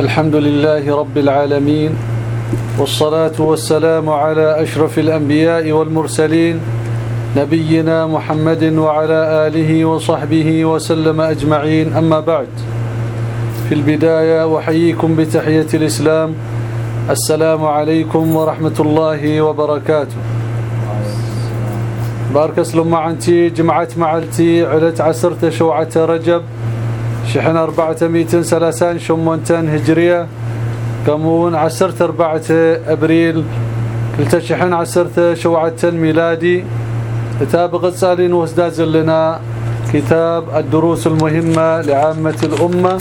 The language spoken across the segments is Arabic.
الحمد لله رب العالمين والصلاة والسلام على أشرف الأنبياء والمرسلين نبينا محمد وعلى آله وصحبه وسلم أجمعين أما بعد. في البداية أحييكم بتحية الإسلام. السلام عليكم ورحمة الله وبركاته. بارك اسلم معنتي جمعت معلتي علت عسرت شوعة رجب. شحن أربعة ميتين سلاسان شمونتان هجرية. كمون عسرت أربعة أبريل. كلتا شحن عسرت شوعة ميلادي. كتاب غسالين وازداز لنا. كتاب الدروس المهمة لعامة الأمة.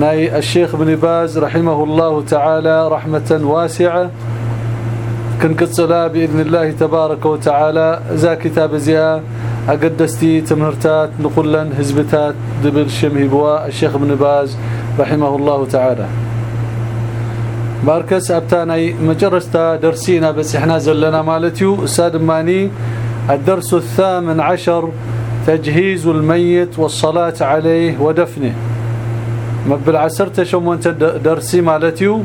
ناي الشيخ بن باز رحمه الله تعالى رحمة واسعة. كنقصلا بإذن الله تبارك وتعالى. ذا كتاب زيا. أقدستي تمهرتات نقولن هزبتات دبل شمهبوا الشيخ ابن باز رحمه الله تعالى. ماركس أبتاني مجرستا درسينا بس إحنا زلنا مالتيو. أستاذ ماني الدرس الثامن عشر تجهيز الميت والصلاة عليه ودفنه. مبل عسرت شو انت درسي مالتيو.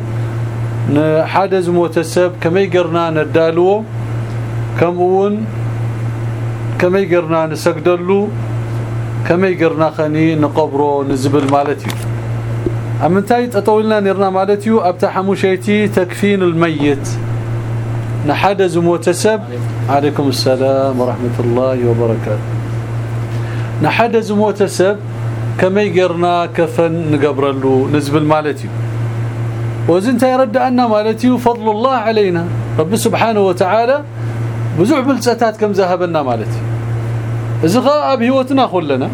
حدا زموتسب كما يقرنا ندالو كمون كما يقرنا نسجدلو كما يقرنا خني نقبرو نزبل مالتي امنتاي تطولنا نرنا مالتيو ابتحمو شيتي تكفين الميت نحدا زموتسب عليكم السلام ورحمة الله وبركاته نحدا زموتسب كما يقرنا كفن نقبرلو نزبل مالتي وزنت يرد أن مالتي فضل الله علينا رب سبحانه وتعالى بزع بلساتات كم ذهبنا مالتي إذا أب هيوتنا كلنا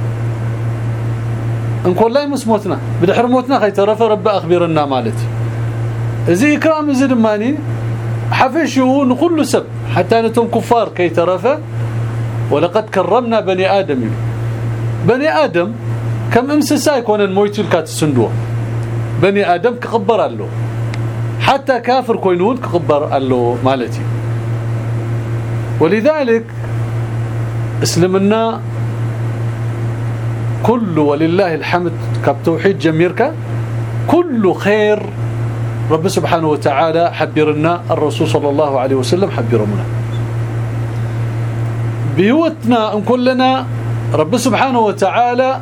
نقول لا مسموتنا بدحر موتنا خي ترف رب أخبرنا مالتي إذا إكرام زدماني حفشوا نقول سب حتى نتم كفار كي ترف ولقد كرمنا بني آدم بني آدم كم امسسا يكون المويتل كات السندوه بني آدم كقبر له حتى كافر كوينون كقبر له مالتي ولذلك اسلمنا كل ولله الحمد كبتوحيد جميرك كل خير رب سبحانه وتعالى حبرنا الرسول صلى الله عليه وسلم حبرنا بيوتنا ان كلنا رب سبحانه وتعالى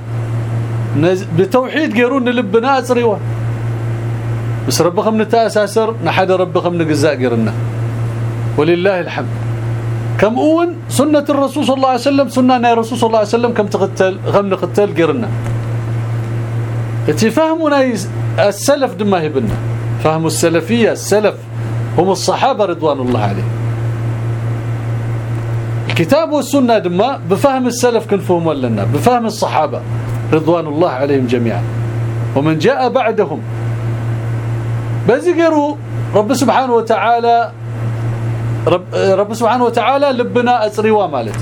بتوحيد قيرون لبنا اصريوه بس ربكم نتاساسر نحد ربكم نجزاء غيرنا ولله الحمد كم أون؟ سنة الرسول صلى الله عليه وسلم سنة الرسول صلى الله عليه وسلم كم تقتل غم نقتل غيرنا اتفهمنا السلف دما هبنا. فهم السلفية السلف هم الصحابة رضوان الله عليهم. الكتاب والسنة دما بفهم السلف كنفهم لنا بفهم الصحابة رضوان الله عليهم جميعا. ومن جاء بعدهم. بزقروا رب سبحانه وتعالى رب, رب سبحانه وتعالى لبنا اسريوا مالت.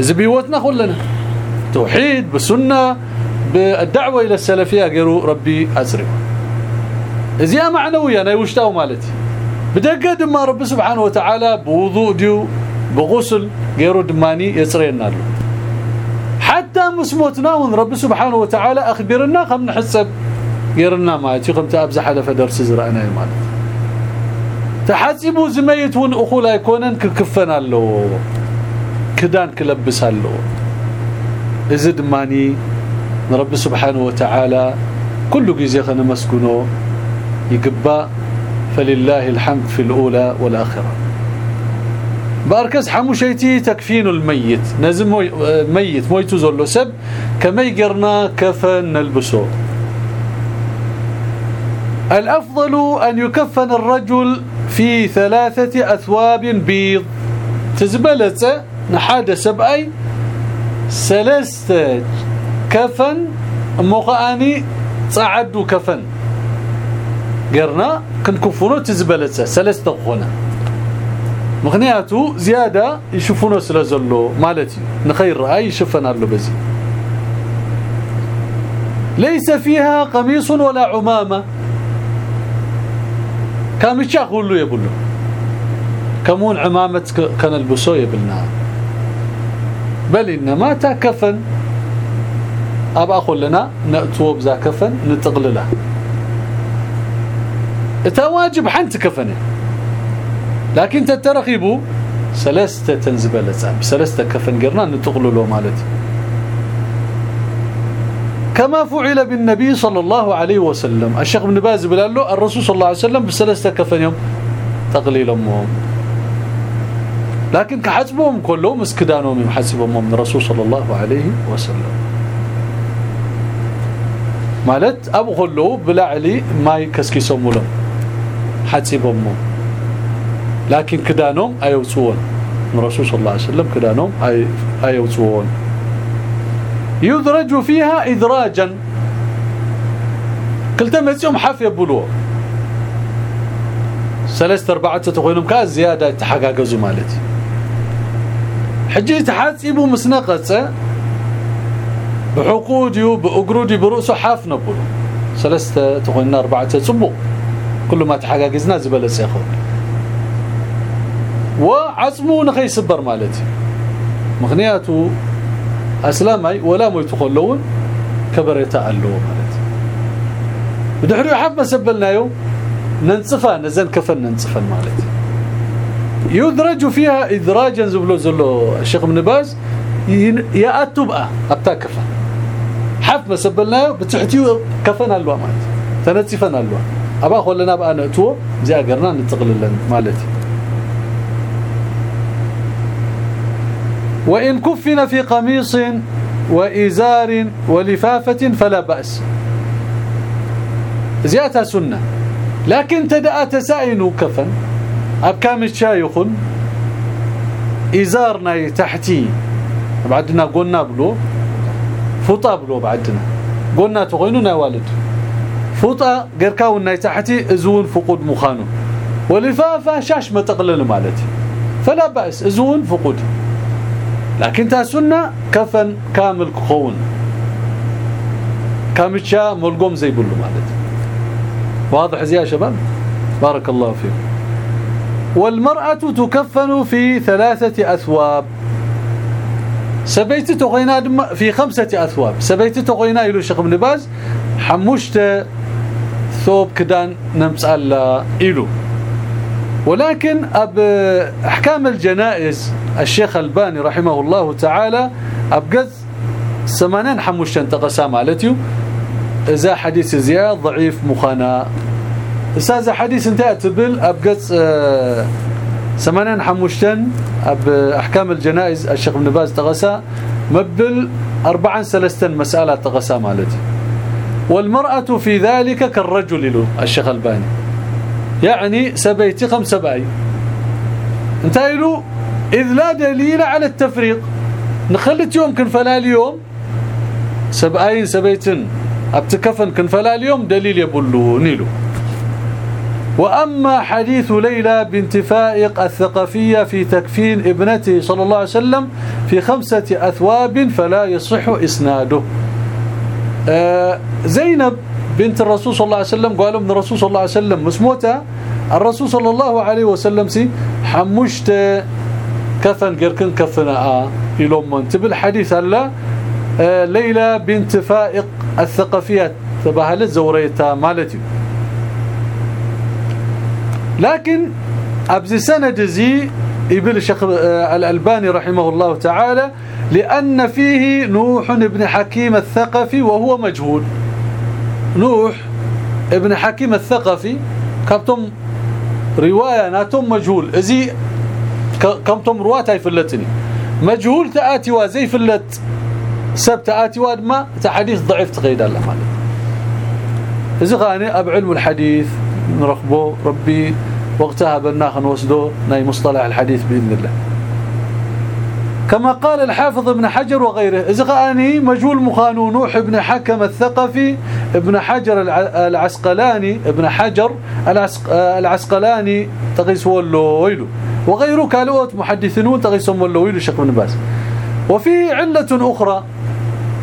زبيوتنا كلنا توحيد بسنه بالدعوة إلى السلفية قالوا ربي اسريوا ازيا معنوية أنا وشتاو مالتي. بدقة دما رب سبحانه وتعالى بوضوء ديو بغسل غيرو دماني يسرينا له. حتى مسموتنا رب سبحانه وتعالى أخبرنا خم نحسب غيرنا ما تيقم ابز حلف درس زرعنا مالت. تحسبوا زميت ون اخو لا يكونن ككفنا له كدان كلبس له ازد ماني رب سبحانه وتعالى كل جزي خنا مسكنه يقبا فلله الحمد في الأولى والآخرة باركز حموشيتي تكفين الميت نزم ميت مويتو زولو سب كما يقرنا كفن نلبسه الأفضل أن يكفن الرجل في ثلاثة أثواب بيض. تزبلت نحاد سبأي ثلاثة كفن. مقاني صعدوا كفن. قرنا؟ كنكفونو تزبلت ثلاثة خونه مغنياتو زيادة يشوفونه سلازلو مالتي. نخير هاي يشوفنا له بزي. ليس فيها قميص ولا عمامة. كامشا له يبلو كمون عمامة كان البسو يبلنا بل إنما تكفن أبا أقول لنا نأتوا بذا كفن نتقلله إتا واجب حنت كفنه. لكن تترخيبو سلستة تنزبلة سلستة كفن قرنا نتقللو مالتي. كما فعل بالنبي صلى الله عليه وسلم. الشيخ ابن باز بلال له الرسول صلى الله عليه وسلم بسلسته كفن يوم تقليل امهم لكن كحسبهم كلهم اسكدانهم يحسبهم من الرسول صلى الله عليه وسلم. مالت أبو كله بلعلي ما يكسكسهم لهم حسبهم لكن كدانهم ايوصون من الرسول صلى الله عليه وسلم كدانهم اي ايوصون يدرج فيها ادراجا. قلت مزيهم حاف يبلوه ثلاثة اربعه تخوينهم كاز زيادة تحققوا مالتي. حجي تحاسبوا مسنقصه بحقودي باقرودي برؤسه حاف نبلو ثلاثة تخوينا أربعة تصبوا كل ما تحققزنا زبل سيخو. وعصمو نخي سبر مالتي. مغنياته أسلامي ولا مو يتخلون كبريتا ألو مالتي بدحرو حب سبلنايو ننصفا نزن كفن ننصفا مالتي يدرج فيها ادراجا زبلو زلو الشيخ ابن باز ياتوا بقى أبتا كفن. حف مسبلنايو بتحتيو كفن الوا مالتي تنصفن الوا أبا خلنا بقى نتو زي أقرنا نتقللن مالتي وإن كفن في قميص وإزار ولفافة فلا بأس. زيادة سنة. لكن تدأ تسائن كفن. أبكام الشايخ إزارنا تحتي. بعدنا قلنا بلو. فطا بلو بعدنا. قلنا تغيننا والد. فطا قركاونا تحتي. إزون فقود مخانو. ولفافة شاش ما تقلل مالتي. فلا بأس. إزون فقود. لكن تا سنة كفن كامل كون كامتشا ملقوم زي بلو مالت. واضح زي يا شباب؟ بارك الله فيكم والمرأة تكفن في ثلاثة أثواب. سبيت تغينا في خمسة أثواب. سبيت تغينا إلو شيخ ابن باز حمشت ثوب كدان نمسأل إلو ولكن أحكام الجنائز الشيخ الباني رحمه الله تعالى ابقز سمانين حموشن تقسام مالتيو. إذا حديث زياد ضعيف مخانا. أستاذ حديث انت تبل ابقز آه، سمانين حموشتن أب أحكام الجنائز الشيخ ابن باز تقسا. مبل أربعا سلستن مسألة تقسا مالتي والمرأة في ذلك كالرجل له الشيخ الباني. يعني سبيتي خمس سبعي انتايلو إذ لا دليل على التفريق. نخلت يوم كن فلا اليوم. سبعين سبيتن. ابتكفن كن فلا اليوم دليل يبلو نيلو. وأما حديث ليلى بنت فائق الثقفية في تكفين ابنته صلى الله عليه وسلم في خمسة أثواب فلا يصح إسناده. آه زينب بنت الرسول صلى الله عليه وسلم قالوا من الرسول صلى الله عليه وسلم مسموته الرسول صلى الله عليه وسلم سي حمشت كفن قركن كفنا آه يلوم من تبل حديث الله آه ليلى بنت فائق الثقفيات تبهلت زوريتها مالتي. لكن أبزي سند زي يبل الشيخ آه، الألباني رحمه الله تعالى لأن فيه نوح بن حكيم الثقفي وهو مجهول. نوح ابن حكيم الثقفي كابتم رواية ناتم مجهول. إزي كمتم رواتي فلتني. مجهول تأتي وزي فلت سب تأتي ما تحديث ضعيف تقيد الله مالك. اذا غاني أب علم الحديث نرقبه ربي وقتها بناخ نوسدو ناي مصطلح الحديث بإذن الله. كما قال الحافظ ابن حجر وغيره. إذا مجهول مخانو نوح ابن حكم الثقفي ابن حجر العسقلاني ابن حجر العسقلاني تقيس ويلو. وغيره كالوت محدثون تقيسهم ويلو شيخ بن باز. وفي علة أخرى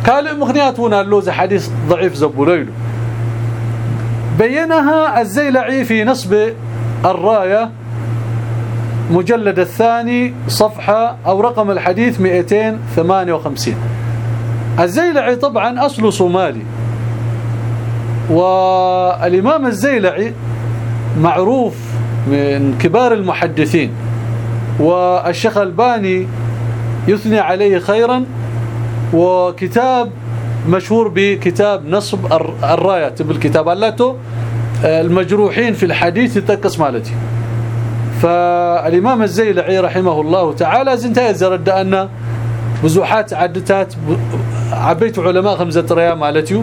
قال مغنياتنا اللوز حديث ضعيف زبوليلو بينها الزيلعي في نصب الراية مجلد الثاني صفحة أو رقم الحديث 258 الزيلعي طبعا أصله صومالي. والإمام الزيلعي معروف من كبار المحدثين. والشيخ الباني يثني عليه خيرا. وكتاب مشهور بكتاب نصب الراية بالكتاب المجروحين في الحديث تقص مالتي. فالإمام الزيلعي رحمه الله تعالى زنتا يزرد أن بزوحات عدتات عبيت علماء خمسة ريا مالتي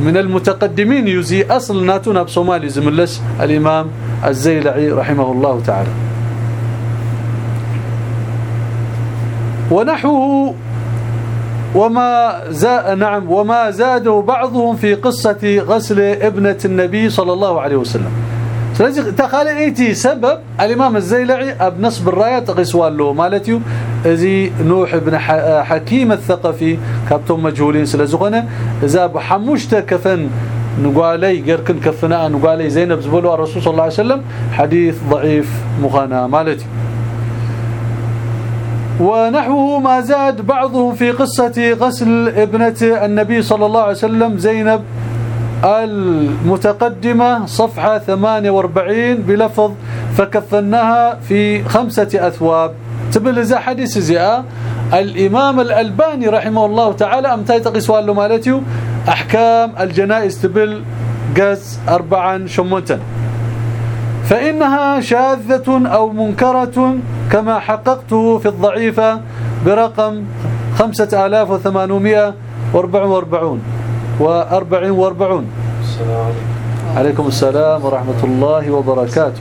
من المتقدمين يزي أصل ناتنا بصومالي زملس الإمام الزيلعي رحمه الله تعالى. ونحوه وما زاد نعم وما زاده بعضهم في قصة غسل ابنة النبي صلى الله عليه وسلم. سلازي تخالي ايتي سبب الامام الزيلعي بنصب الرايه تقسوان له مالتي ازي نوح بن حكيم الثقفي كابتن مجهولين سلازغنا اذا بحموشت كفن نقالي غير كن كفنا نقالي زينب زبولو الرسول صلى الله عليه وسلم حديث ضعيف مغانا مالتي ونحوه ما زاد بعضه في قصة غسل ابنة النبي صلى الله عليه وسلم زينب المتقدمة صفحة 48 بلفظ فكفناها في خمسة أثواب. تبل إذا حديث زياء الإمام الألباني رحمه الله تعالى أمتاي تقي سؤال له مالتي أحكام الجنائز تبل قز أربعا شموتا. فإنها شاذة أو منكرة كما حققته في الضعيفة برقم 5844 و40 و40 عليكم السلام ورحمة الله وبركاته.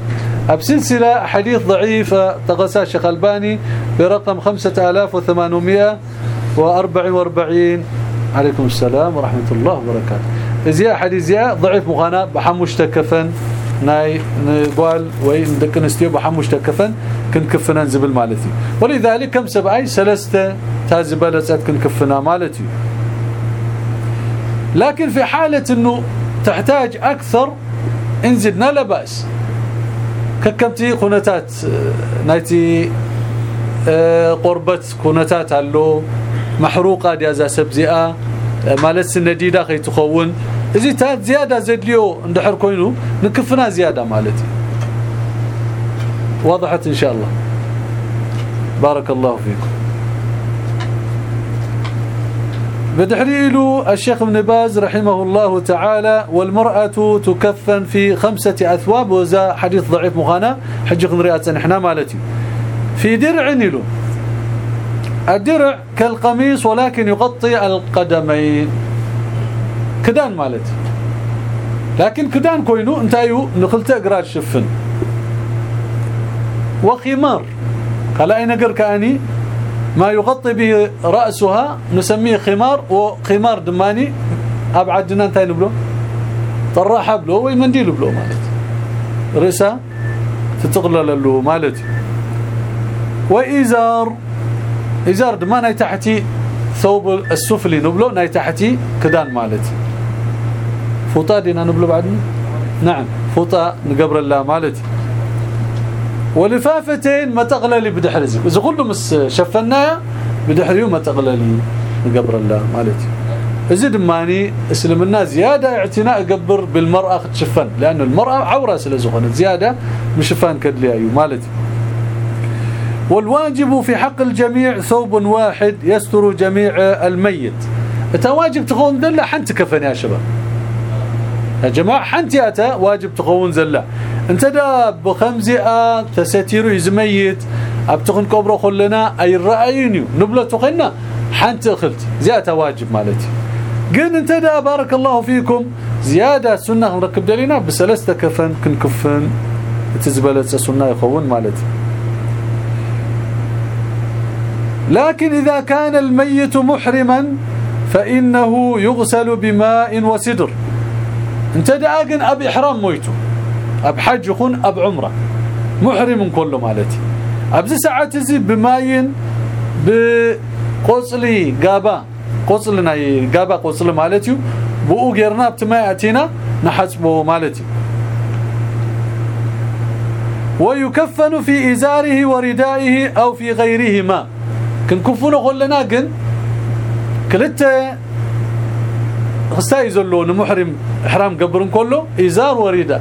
بسلسلة حديث ضعيفة تغسى الشيخ ألباني برقم 5844 عليكم السلام ورحمة الله وبركاته. إذا حديث زياء ضعيف مغانا بحمش تكفن ناي نقول وي ندك نستيو بحمش تكفن كنكفنا نزبل مالتي. ولذلك كم سبعي سلسته تازبلت كنكفنا مالتي. لكن في حالة إنه تحتاج أكثر انزلنا لا بأس. ككمتي قنتات نايتي قربت قنتات له محروقة ديازا سبزئه مالت النديده خي تخون. إذا تات زيادة زدليو اندحر كوينو نكفنا زيادة مالتي. وضحت إن شاء الله. بارك الله فيكم. بدحريل الشيخ ابن باز رحمه الله تعالى والمرأة تكفن في خمسة أثواب وذا حديث ضعيف مخانا حجق نريات نحنا مالتي. في درع نلو الدرع كالقميص ولكن يغطي القدمين. كدان مالتي. لكن كدان كوينو انتايو نخلت أقرار شفن. وخمار. قال أين قر كاني ما يغطي به رأسها نسميه خمار وخمار دماني. ابعدنا انتي نبلو طراحة بلو ويمنديل بلو مالت. رسا تتغلل له مالتي وإزار إزار دما ناي تحتي ثوب السفلي نبلو ناي تحتي كدان مالتي فوطا دينا نبلو بعدنا نعم فوطا نقبر الله مالتي ولفافتين ما تغللي بدحرزك إذا كله مس شفناها بدحريو ما تغللي نقبر الله مالتي. ازيد ماني اسلمنا زيادة اعتناء قبر بالمرأة تشفن لأن المرأة عورة سلزخن زيادة مشفان كدلي أيو مالتي. والواجب في حق الجميع ثوب واحد يستر جميع الميت. تواجب تكون دله حنت كفن يا شباب. يا جماعة حنتياتا واجب تكون زله انت دا بخمزه تستيرو يزميت. ابتخن كبره كلنا أي رايني نبلة تخنا حنت اخلت زيادة واجب مالتي. قل انت دا بارك الله فيكم. زيادة سنة نركب دلينا. بسلستة كفن كنكفن تزبلت سنة يخون مالتي. لكن إذا كان الميت محرما فإنه يغسل بماء وسدر. انت داقن اب احرام مويتو اب حج يكون اب عمرة. محرم كله مالتي. ابز ساعات زي بماين بقصلي غابا قصلنا غابا قصل مالتي. بو غيرنا بتماياتنا نحسبه مالتي. ويكفن في إزاره وردائه أو في غيرهما. كنكفونه كلنا كن كلته خستاي زلو محرم إحرام قبرن كله. ازار وريدة.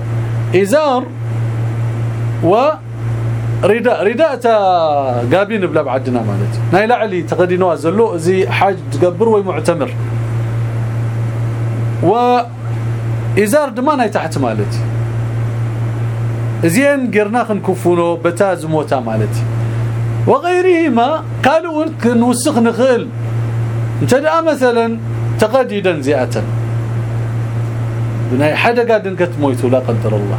ازار و رداء قابين بلا بعدنا مالتي ناي لعلي تقدينوا زلو زي حاج تقبر ومعتمر. و ازار دما ناي تحت مالتي زين قرنا خنكفونو بتاز موتا مالتي وغيرهما قالوا نوسخ نخل انت مثلا تقديدا زياتا بناي حدا قاعد انكت مويتو لا قدر الله.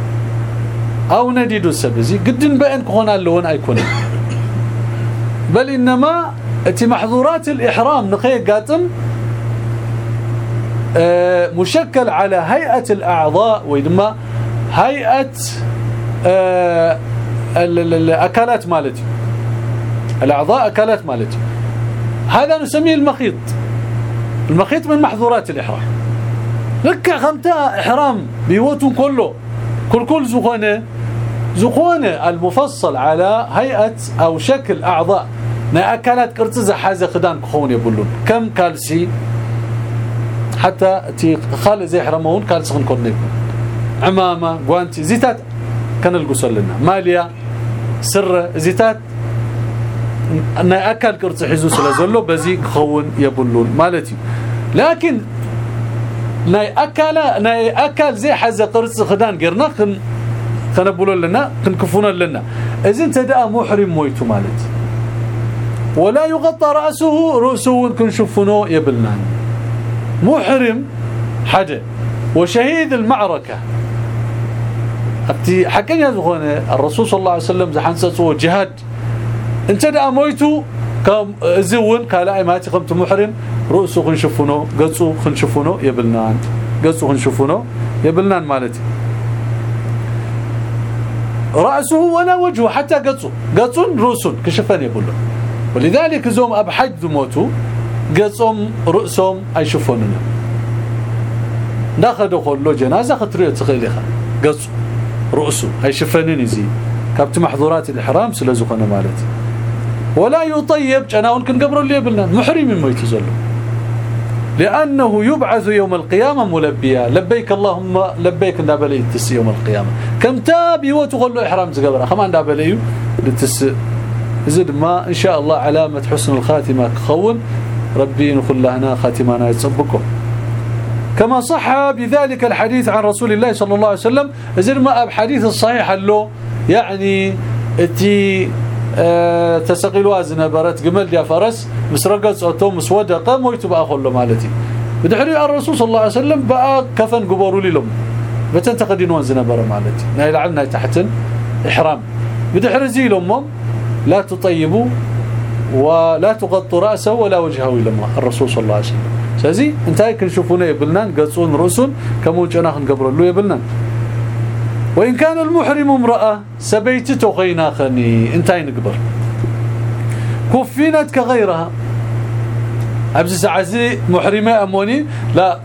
أو نديدو السبزي. قدن بأن كون لون أيكون. بل إنما أتي محظورات الإحرام. نقي قاتم آه، مشكل على هيئة الأعضاء ويدما هيئة آه، الاكلات مالتي. الأعضاء أكلات مالتي. هذا نسميه المخيط. المخيط من محظورات الإحرام. لك خمتا إحرام بيوتون كله. كل كل زخونة زخونة المفصل على هيئة أو شكل أعضاء. نا اكلات قرص زحازه خدان كخون يبلون. كم كالسي؟ حتى تي خال زي حرمون كالسي خنكون يكون عمامة غوانتي زيتات. كان القسل لنا. ماليا سر زيتات. نا أكل قرص حزو سلازلو بزي كخون يبلون. مالتي. لكن ناي أكل ناي أكل زي حز قرص خدان غيرنا خن خنبولوا لنا خنكفونا لنا. اذا تدأ محرم مويتو مالت. ولا يغطى رأسه رؤسه كنشوفونه يبلنا محرم حدا وشهيد المعركة. أبتي حكينا زغونه الرسول صلى الله عليه وسلم زحنسصو جهاد. انت دا مويتو كم زون كالاي ماتي خمت محرم رؤسه خنشوفونه قصو خنشوفونه يبلنان قصو خنشوفونه يبلنان مالتي. رأسه ولا وجهه حتى قصو قصو رؤس كشفان يقولوا ولذلك زوم ابحج موتوا قصهم رؤسهم ايشوفوننا داخل له جنازة خطريه تخيلها قصو رؤسه هيشفنني زي كابت محظورات الإحرام سلازقنا مالتي. ولا يطيب جناون كنقبروا اللي يبلنا. محرم ما يتزلوا. لأنه يبعث يوم القيامة ملبيا. لبيك اللهم لبيك دابلي تس يوم القيامة. كم تاب يوتغل له إحرام تقبره خمان دابلي لتس زد ما إن شاء الله علامة حسن الخاتمة خون ربي نخل لنا خاتمنا يتصبكم. كما صح بذلك الحديث عن رسول الله صلى الله عليه وسلم. زد ما بحديث الصحيح له يعني تي أه تسقي الوازن برت جمل يا فرس مسرقص مسودقه مويتو بقى خلو مالتي. بدحري الرسول صلى الله عليه وسلم بقى كفن قبروا لي لهم بتنتقدين وازن بره مالتي. ناي لعلنا تحت إحرام. بدحري زي لهم لا تطيبوا ولا تغطوا رأسه ولا وجهه لما الرسول صلى الله عليه وسلم. سازي انتي كنشوفونا يبلنا قصون رؤسون كمو جنا نقبر له يبلنا وإن كان المحرم امرأة سبيتته غينا خني انتي نقبر كفينت كغيرها. ابز سعزي محرمة أموني. لا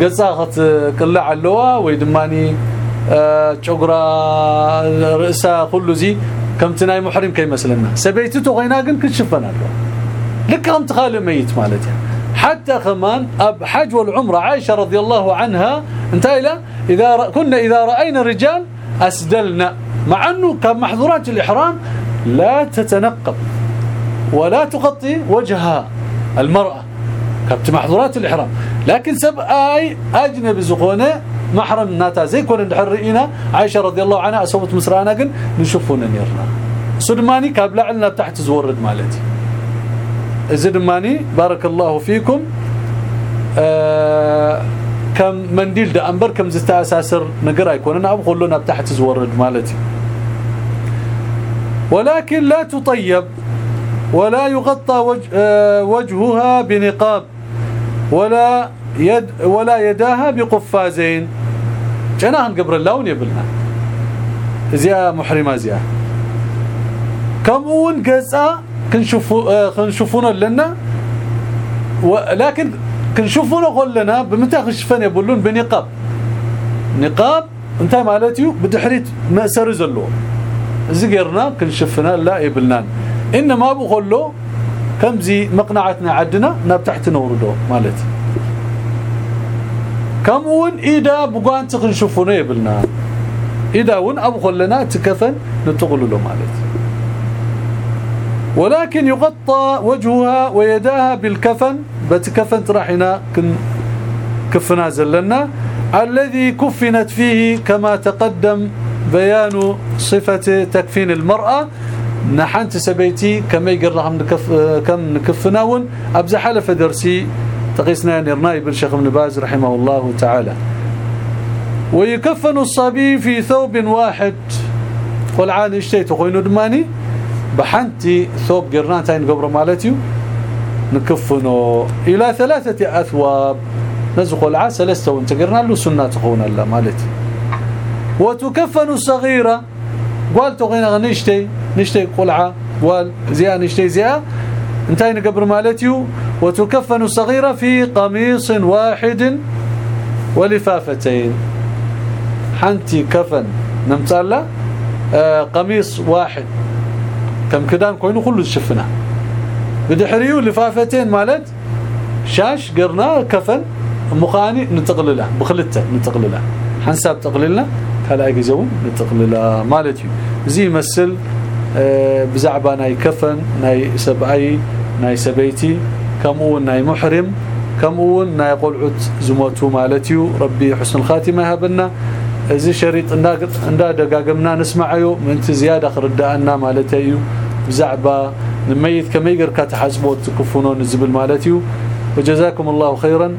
قصاخت قلع علوا ويدماني چغرا راسا كل زي كم تناي محرم كي مثلنا كن كشفنا لك انت خالي ميت مالتها. حتى كمان حج والعمرة. عائشة رضي الله عنها انتهى إلى إذا كنا إذا رأينا الرجال أسدلنا مع أنه كان محظورات الإحرام لا تتنقب ولا تغطي وجهها المرأة كبت محظورات الإحرام. لكن سب آي أجنبي زقونة محرم ناتا زي كون نحرئينا عائشة رضي الله عنها أصوبت مسرانا قن نشوفونا نيرنا. سدماني كابلا علنا تحت زورد مالتي. زدماني بارك الله فيكم. آه كم منديل ده أنبر كم زتا أساسر نقرأ يكون أنا أبغى لنا تحت زورد مالتي. ولكن لا تطيب ولا يغطى وجه وجهها بنقاب ولا يد ولا يداها بقفازين. جناهن قبر اللون يبلنا زيا محرمة زيا. كمون قصا كنشوفوا كنشوفونا لنا. ولكن كنشوفونا قلنا بمتى خشفن يبلون بنقاب. نقاب انت مالتيو؟ بدحريت مأسر زلو زقرنا كنشفنا لا يبلنان إنما بقول له كم زي مقنعتنا عدنا تحت نوردو مالتي. كم ون ايدا بقوان تخنشوفونا يبلنا. اذا ون أبو خلنا تكفن نتقلله مالت ولكن يغطى وجهها ويداها بالكفن. بتكفن ترحنا كن كفنا زلنا الذي كفنت فيه كما تقدم بيان صفة تكفين المرأة. نحنت سبيتي كما يقرهم نكف كم نكفناون ابز حلف درسي تقيسنا نرناي شيخ ابن باز رحمه الله تعالى. ويكفن الصبي في ثوب واحد. قل عان اشتيت خوينو دماني. بحنتي ثوب قرناتين قبر مالتي نكفنه إلى ثلاثة أثواب. نزق العسل استو انت قرنا له سنة تخون الله مالتي. وتكفن الصغيرة. قال تغينا نشتي نشتي قلعة. قال زيا نشتي زيا. انتهينا قبر مالتي. وتكفن الصغيرة في قميص واحد ولفافتين. حنتي كفن نمتالا آه قميص واحد. كم كدان كوينو كله شفنا. بدحريو لفافتين مالت شاش قرنا كفن مخاني نتقلله بخلته نتقلله. حنساب تقللنا كلا يجزون نتقلله. مالتي زي مسل آه، بزعبة ناي كفن ناي سبعي ناي سبيتي كمون ناي محرم كمون ناي قلعت زموتو مالتي ربي حسن الخاتمة هبنا زي شريط اندا دغاغمنا نسمعيو من زياده خردانا مالتي بزعبه نميت كما يقر كتحسبوا تكفونون الزبل مالتي وجزاكم الله خيرا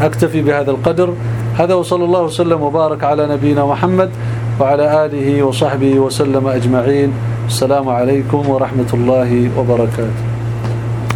أكتفي بهذا القدر هذا وصلى الله وسلم وبارك على نبينا محمد وعلى آله وصحبه وسلم أجمعين السلام عليكم ورحمة الله وبركاته